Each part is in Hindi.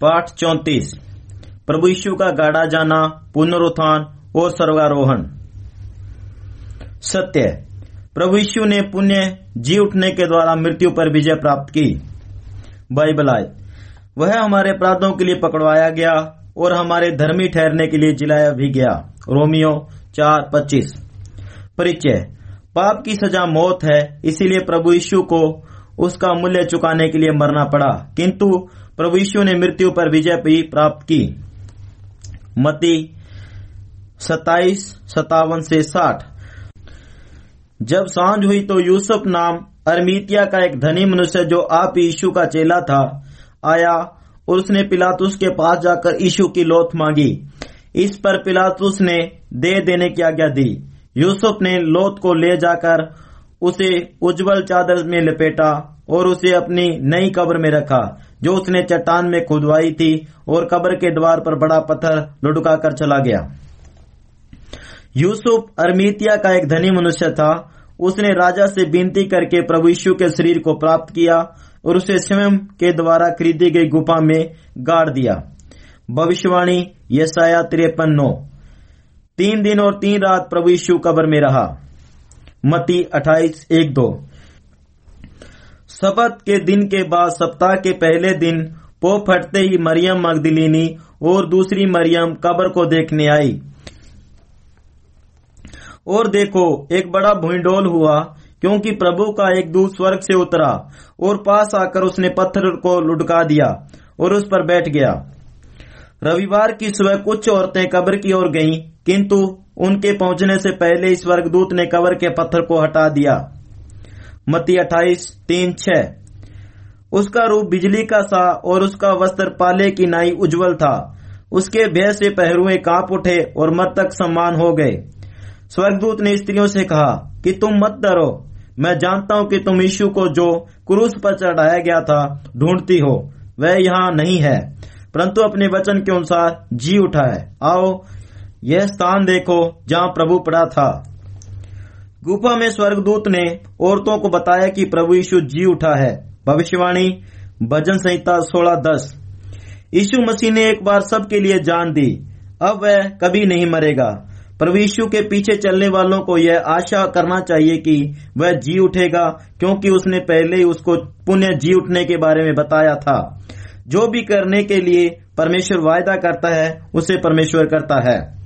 पाठ चौतीस। प्रभु यीशु का गाड़ा जाना, पुनरुत्थान और सर्वारोहण। सत्य। प्रभु यीशु ने पुण्य, जी उठने के द्वारा मृत्यु पर विजय प्राप्त की। बाइबल आय वह हमारे अपराधों के लिए पकड़वाया गया और हमारे धर्मी ठहरने के लिए जिलाया भी गया। रोमियो चार पच्चीस। परिचय। पाप की सजा मौत है, इसीलिए प्रभु यीशु को उसका मूल्य चुकाने के लिए मरना पड़ा। किंतु प्रभु यीशु ने मृत्यु पर विजय भी प्राप्त की। मती सताइस सतावन से साठ। जब साँझ हुई तो यूसुफ नाम अरमीतिया का एक धनी मनुष्य जो आप यीशु का चेला था, आया और उसने पिलातुस के पास जाकर यीशु की लोथ मांगी। इस पर पिलातुस ने दे देने की आज्ञा दी। यूसुफ ने लोथ को ले जाकर उसे उज्जवल चादर में लपेटा और उसे अपनी नई कब्र में रखा। जो उसने चट्टान में खुदवाई थी और कब्र के द्वार पर बड़ा पत्थर लुढ़का कर चला गया। यूसुफ अरमीतिया का एक धनी मनुष्य था। उसने राजा से विनती करके प्रभु यीशु के शरीर को प्राप्त किया और उसे स्वयं के द्वारा खरीदी गई गुफा में गाड़ दिया। भविष्यवाणी यसाया तिरपन नौ। तीन दिन और तीन रात प्रभु यीशु कब्र में रहा। मती अट्ठाईस, एक दो। शपथ के दिन के बाद सप्ताह के पहले दिन पो फटते ही मरियम मगदलिनी और दूसरी मरियम कब्र को देखने आई। और देखो एक बड़ा भूडोल हुआ क्योंकि प्रभु का एक दूत स्वर्ग से उतरा और पास आकर उसने पत्थर को लुढ़का दिया और उस पर बैठ गया। रविवार की सुबह कुछ औरतें कब्र की ओर गईं, किंतु उनके पहुँचने से पहले स्वर्गदूत ने कब्र के पत्थर को हटा दिया। मती अट्ठाईस, तीन छ उसका रूप बिजली का सा और उसका वस्त्र पाले की नाई उज्जवल था। उसके भय से पहरुए काँप उठे और मृतक सम्मान हो गए। स्वर्गदूत ने स्त्रियों से कहा, कि तुम मत डरो। मैं जानता हूँ कि तुम यीशु को जो क्रूस पर चढ़ाया गया था, ढूंढती हो। वह यहाँ नहीं है। परंतु अपने वचन के अनुसार जी उठा है आओ, यह स्थान देखो जहाँ प्रभु पड़ा था। गुफा में स्वर्गदूत ने औरतों को बताया कि प्रभु यीशु जी उठा है। भविष्यवाणी, भजन संहिता सोलह दस। यीशु मसीह ने एक बार सबके लिए जान दी। अब वह कभी नहीं मरेगा। प्रभु यीशु के पीछे चलने वालों को यह आशा करना चाहिए कि वह जी उठेगा, क्योंकि उसने पहले ही उसको पुण्य जी उठने के बारे में बताया था। जो भी करने के लिए परमेश्वर वायदा करता है, उसे परमेश्वर करता है।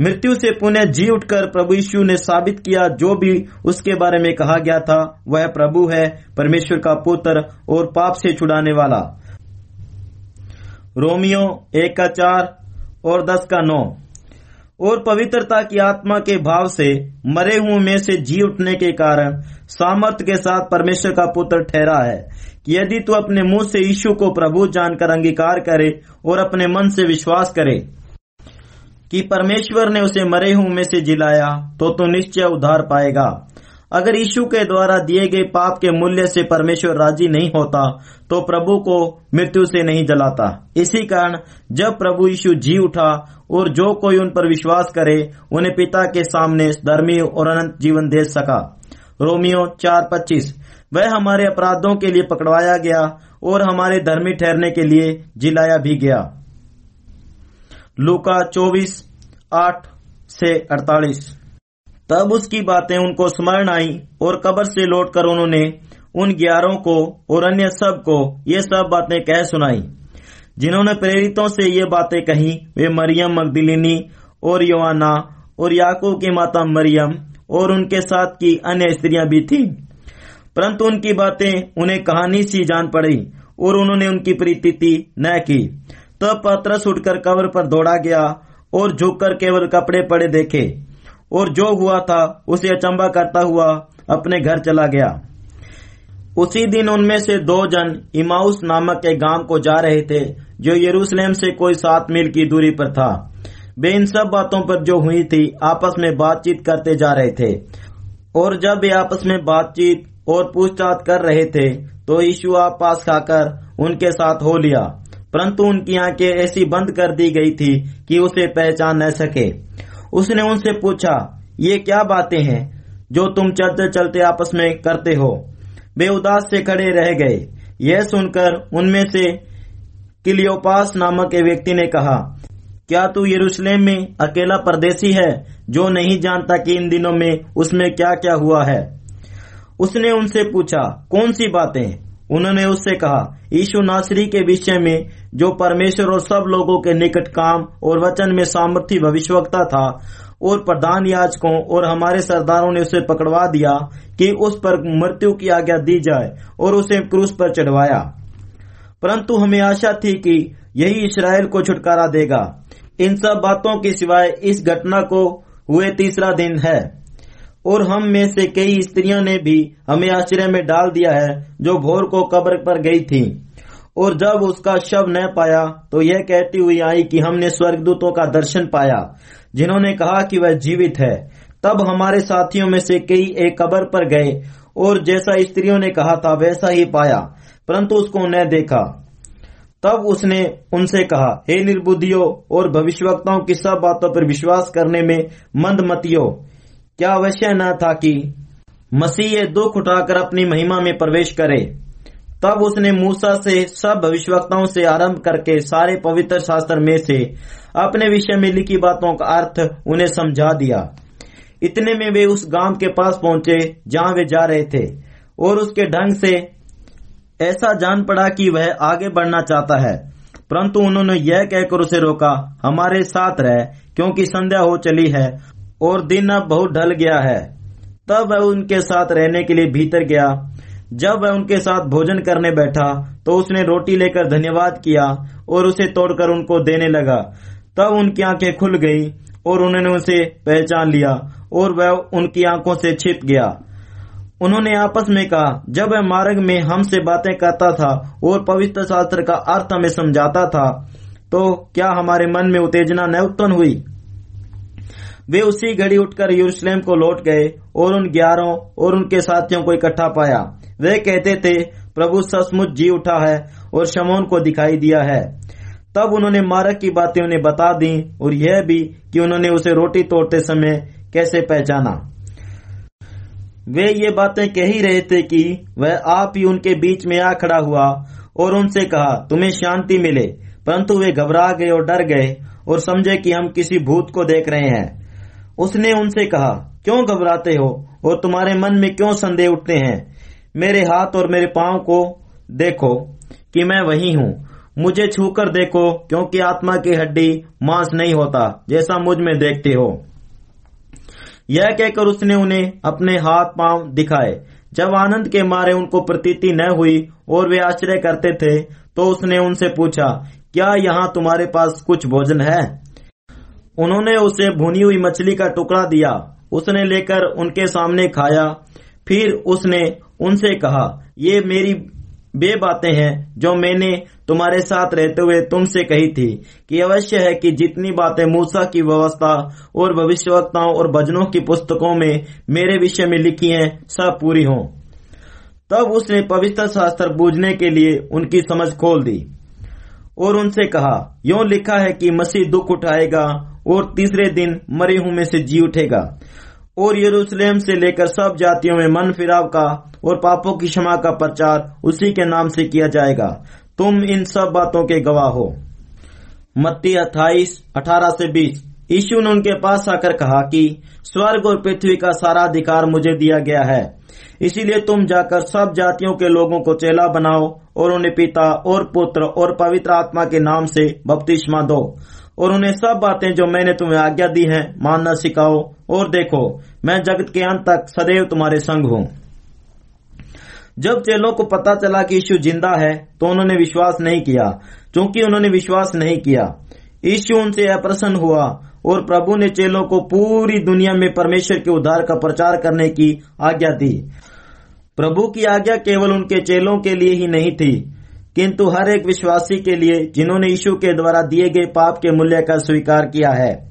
मृत्यु से पुनः जी उठकर प्रभु यीशु ने साबित किया, जो भी उसके बारे में कहा गया था, वह प्रभु है, परमेश्वर का पुत्र और पाप से छुड़ाने वाला। रोमियो एक का चार और दस का नौ। और पवित्रता की आत्मा के भाव से मरे हुए में से जी उठने के कारण सामर्थ्य के साथ परमेश्वर का पुत्र ठहरा है कि यदि तू अपने मुँह से यीशु को प्रभु जानकर अंगीकार करे और अपने मन से विश्वास करे। कि परमेश्वर ने उसे मरे हुए में से जिलाया तो तू निश्चय उद्धार पाएगा। अगर यीशु के द्वारा दिए गए पाप के मूल्य से परमेश्वर राज़ी नहीं होता तो प्रभु को मृत्यु से नहीं जलाता। इसी कारण, जब प्रभु यीशु जी उठा, और जो कोई उन पर विश्वास करे, उन्हें पिता के सामने धर्मी और अनंत जीवन दे सका। रोमियो चार पच्चीस, वह हमारे अपराधों के लिए पकड़वाया गया, और हमारे धर्मी ठहरने के लिए जिलाया भी गया। लूका चौबीस, आठ से अड़तालीस। तब उसकी बातें उनको स्मरण आई और कब्र से लौटकर उन्होंने उन ग्यारहों को और अन्य सबको ये सब बातें कह सुनाई। जिन्होंने प्रेरितों से ये बातें कही, वे मरियम मकदिलिनी और योवाना और याकूब की माता मरियम और उनके साथ की अन्य स्त्रियाँ भी थी। परंतु उनकी बातें उन्हें कहानी सी जान पड़ी और उन्होंने उनकी प्रीति न की। तब पत्रस उठकर कब्र पर दौड़ा गया और झुककर केवल कपड़े पड़े देखे। और जो हुआ था, उसे अचंबा करता हुआ अपने घर चला गया। उसी दिन उनमें से दो जन इमाउस नामक एक गाँव को जा रहे थे, जो यरूशलेम से कोई सात मील की दूरी पर था। वे इन सब बातों पर जो हुई थी, आपस में बातचीत करते जा रहे थे। और जब वे आपस में बातचीत और पूछताछ कर रहे थे तो यीशु आप पास खाकर उनके साथ हो लिया। परंतु उनकी आँखें ऐसी बंद कर दी गई थी कि उसे पहचान न सके। उसने उनसे पूछा, ये क्या बातें हैं जो तुम चलते चलते आपस में करते हो? वे उदास से खड़े रह गए। यह सुनकर उनमें से किलियोपास नामक एक व्यक्ति ने कहा, क्या तू यरूशलेम में अकेला परदेसी है जो नहीं जानता कि इन दिनों में उसमें क्या क्या हुआ है? उसने उनसे पूछा, कौन सी बातें? उन्होंने उससे कहा, यीशु नासरी के विषय में, जो परमेश्वर और सब लोगों के निकट काम और वचन में सामर्थ्य भविष्यवक्ता था और प्रधान याचकों और हमारे सरदारों ने उसे पकड़वा दिया कि उस पर मृत्यु की आज्ञा दी जाए और उसे क्रूस पर चढ़वाया। परंतु हमें आशा थी कि यही इसराइल को छुटकारा देगा। इन सब बातों के सिवाय इस घटना को हुए तीसरा दिन है। और हम में से कई स्त्रियों ने भी हमें आश्रय में डाल दिया है, जो भोर को कब्र पर गई थी। और जब उसका शव न पाया तो यह कहती हुई आई कि हमने स्वर्गदूतों का दर्शन पाया, जिन्होंने कहा कि वह जीवित है। तब हमारे साथियों में से कई एक कब्र पर गए, और जैसा स्त्रियों ने कहा था, वैसा ही पाया, परंतु उसको न देखा। तब उसने उनसे कहा, हे निर्बुद्धियों और भविष्यवक्ताओं की सब बातों पर विश्वास करने में मंदमतियों क्या अवश्य न था कि मसीह दुख उठाकर अपनी महिमा में प्रवेश करे? तब उसने मूसा से सब भविष्यवक्ताओं से आरंभ करके सारे पवित्र शास्त्र में से अपने विषय में लिखी बातों का अर्थ उन्हें समझा दिया। इतने में वे उस गाँव के पास पहुँचे जहाँ वे जा रहे थे और उसके ढंग से ऐसा जान पड़ा कि वह आगे बढ़ना चाहता है। परंतु उन्होंने यह कहकर उसे रोका, हमारे साथ रह, क्योंकि संध्या हो चली है और दिन अब बहुत ढल गया है। तब वह उनके साथ रहने के लिए भीतर गया। जब वह उनके साथ भोजन करने बैठा तो उसने रोटी लेकर धन्यवाद किया और उसे तोड़कर उनको देने लगा। तब उनकी आँखें खुल गई और उन्होंने उसे पहचान लिया और वह उनकी आँखों से छिप गया। उन्होंने आपस में कहा, जब वह मार्ग में हमसे बातें करता था और पवित्र शास्त्र का अर्थ हमें समझाता था तो क्या हमारे मन में उत्तेजना न उत्पन्न हुई? वे उसी घड़ी उठकर यरूशलेम को लौट गए और उन ग्यारह और उनके साथियों को इकट्ठा पाया। वे कहते थे, प्रभु, सचमुच जी उठा है और शमोन को दिखाई दिया है। तब उन्होंने मारक की बातें उन्हें बता दी और यह भी कि उन्होंने उसे रोटी तोड़ते समय कैसे पहचाना। वे ये बातें कह ही रहे थे कि वह आप ही उनके बीच में आ खड़ा हुआ और उनसे कहा, तुम्हें शांति मिले। परंतु वे घबरा गए और डर गए और समझे कि हम किसी भूत को देख रहे हैं। उसने उनसे कहा, क्यों घबराते हो? और तुम्हारे मन में क्यों संदेह उठते हैं? मेरे हाथ और मेरे पाँव को देखो कि मैं वही हूँ। मुझे छूकर देखो, क्योंकि आत्मा की हड्डी मांस नहीं होता, जैसा मुझमें देखते हो। यह कहकर उसने उन्हें अपने हाथ पाँव दिखाए। जब आनंद के मारे उनको प्रतीति न हुई और वे आश्चर्य करते थे तो उसने उनसे पूछा, क्या यहाँ तुम्हारे पास कुछ भोजन है? उन्होंने उसे भुनी हुई मछली का टुकड़ा दिया। उसने लेकर उनके सामने खाया। फिर उसने उनसे कहा, ये मेरी बे बातें हैं जो मैंने तुम्हारे साथ रहते हुए तुमसे कही थी, कि अवश्य है कि जितनी बातें मूसा की व्यवस्था और भविष्यवक्ताओं और भजनों की पुस्तकों में मेरे विषय में लिखी हैं, सब पूरी हों। तब उसने पवित्र शास्त्र बूझने के लिए उनकी समझ खोल दी और उनसे कहा, यो लिखा है कि मसीह दुख उठाएगा और तीसरे दिन मरे हुए में से जी उठेगा। और यरूशलेम से लेकर सब जातियों में मन फिराव का और पापों की क्षमा का प्रचार उसी के नाम से किया जाएगा। तुम इन सब बातों के गवाह हो। मत्ती अट्ठाईस, अठारह से बीस। यीशु ने उनके पास आकर कहा कि, स्वर्ग और पृथ्वी का सारा अधिकार मुझे दिया गया है। इसीलिए तुम जाकर सब जातियों के लोगों को चेला बनाओ और उन्हें पिता और पुत्र और पवित्र आत्मा के नाम से बपतिस्मा दो। और उन्हें सब बातें जो मैंने तुम्हें आज्ञा दी है, मानना सिखाओ और देखो, मैं जगत के अंत तक सदैव तुम्हारे संग हूँ। जब चेलों को पता चला कि यीशु ज़िंदा है तो उन्होंने विश्वास नहीं किया। क्योंकि उन्होंने विश्वास नहीं किया, यीशु उनसे अप्रसन्न हुआ और प्रभु ने चेलों को पूरी दुनिया में परमेश्वर के उद्धार का प्रचार करने की आज्ञा दी। प्रभु की आज्ञा केवल उनके चेलों के लिए ही नहीं थी किंतु हर एक विश्वासी के लिए, जिन्होंने यीशु के द्वारा दिए गए पाप के मूल्य का स्वीकार किया है।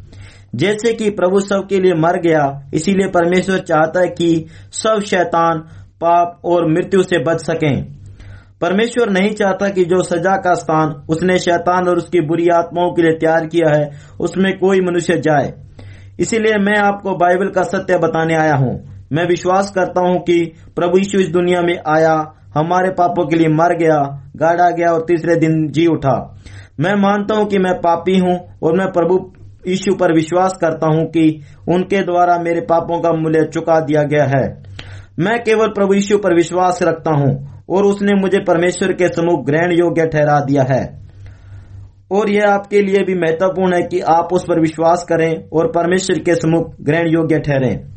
जैसे कि प्रभु सब के लिए मर गया, इसीलिए परमेश्वर चाहता है कि सब शैतान, पाप और मृत्यु से बच सकें। परमेश्वर नहीं चाहता कि जो सजा का स्थान, उसने शैतान और उसकी बुरी आत्माओं के लिए तैयार किया है, उसमें कोई मनुष्य जाए। इसीलिए मैं आपको बाइबल का सत्य बताने आया हूँ। मैं विश्वास करता हूँ कि प्रभु यीशु इस दुनिया में आया हमारे पापों के लिए मर गया गाड़ा गया और तीसरे दिन जी उठा। मैं मानता हूँ कि मैं पापी हूँ और मैं प्रभु यीशु पर विश्वास करता हूँ कि उनके द्वारा मेरे पापों का मूल्य चुका दिया गया है। मैं केवल प्रभु यीशु पर विश्वास रखता हूँ और उसने मुझे परमेश्वर के समुख ग्रहण योग्य ठहरा दिया है। और यह आपके लिए भी महत्वपूर्ण है कि आप उस पर विश्वास करें और परमेश्वर के समुख ग्रहण योग्य ठहरे।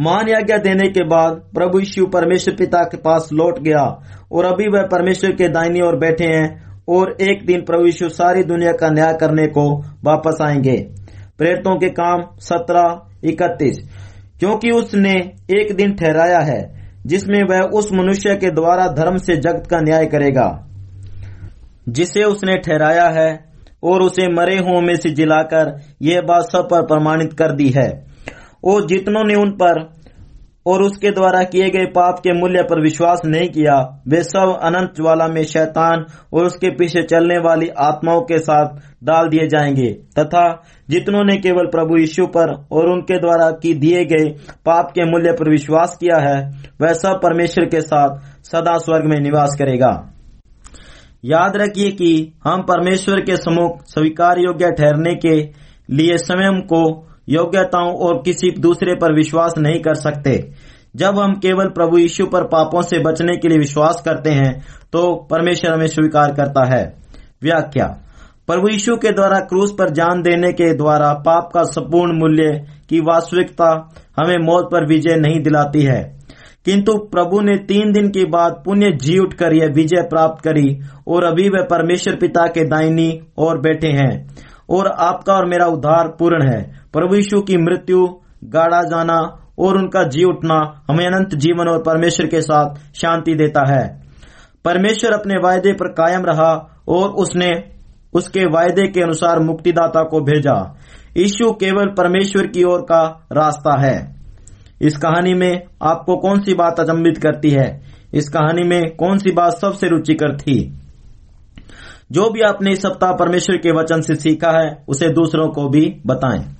मान आज्ञा देने के बाद प्रभु यीशु परमेश्वर पिता के पास लौट गया और अभी वह परमेश्वर के दाहिनी ओर बैठे हैं और एक दिन प्रभु यीशु सारी दुनिया का न्याय करने को वापस आएँगे। प्रेरितों के काम सत्रह, इकतीस। क्योंकि उसने एक दिन ठहराया है, जिसमें वह उस मनुष्य के द्वारा धर्म से जगत का न्याय करेगा, जिसे उसने ठहराया है और उसे मरे हुओं में से जिलाकर यह बात सब पर प्रमाणित कर दी है। और जितनों ने उन पर और उसके द्वारा किए गए पाप के मूल्य पर विश्वास नहीं किया, वे सब अनंत ज्वाला में शैतान और उसके पीछे चलने वाली आत्माओं के साथ डाल दिए जाएँगे, तथा जितनों ने केवल प्रभु यीशु पर और उनके द्वारा की दिए गए पाप के मूल्य पर विश्वास किया है, वह सब परमेश्वर के साथ सदा स्वर्ग में निवास करेगा। याद रखिए कि हम परमेश्वर के सम्मुख स्वीकार योग्य ठहरने के लिए स्वयं को योग्यताओं और किसी दूसरे पर विश्वास नहीं कर सकते। जब हम केवल प्रभु यीशु पर पापों से बचने के लिए विश्वास करते हैं तो परमेश्वर हमें स्वीकार करता है। व्याख्या, प्रभु यीशु के द्वारा क्रूस पर जान देने के द्वारा पाप का संपूर्ण मूल्य की वास्तविकता हमें मौत पर विजय नहीं दिलाती है। किंतु प्रभु ने तीन दिन के बाद पुण्य जी उठकर यह विजय प्राप्त करी और अभी वह परमेश्वर पिता के दाहिनी और बैठे हैं और आपका और मेरा उद्धार पूर्ण है। प्रभु यीशु की मृत्यु गाड़ा जाना और उनका जी उठना हमें अनंत जीवन और परमेश्वर के साथ शांति देता है। परमेश्वर अपने वायदे पर कायम रहा और उसने उसके वायदे के अनुसार मुक्तिदाता को भेजा। यीशु केवल परमेश्वर की ओर का रास्ता है। इस कहानी में आपको कौन सी बात अचंबित करती है? इस कहानी में कौन सी बात सबसे रुचिकर थी? जो भी आपने इस सप्ताह परमेश्वर के वचन से सीखा है, उसे दूसरों को भी बताएँ।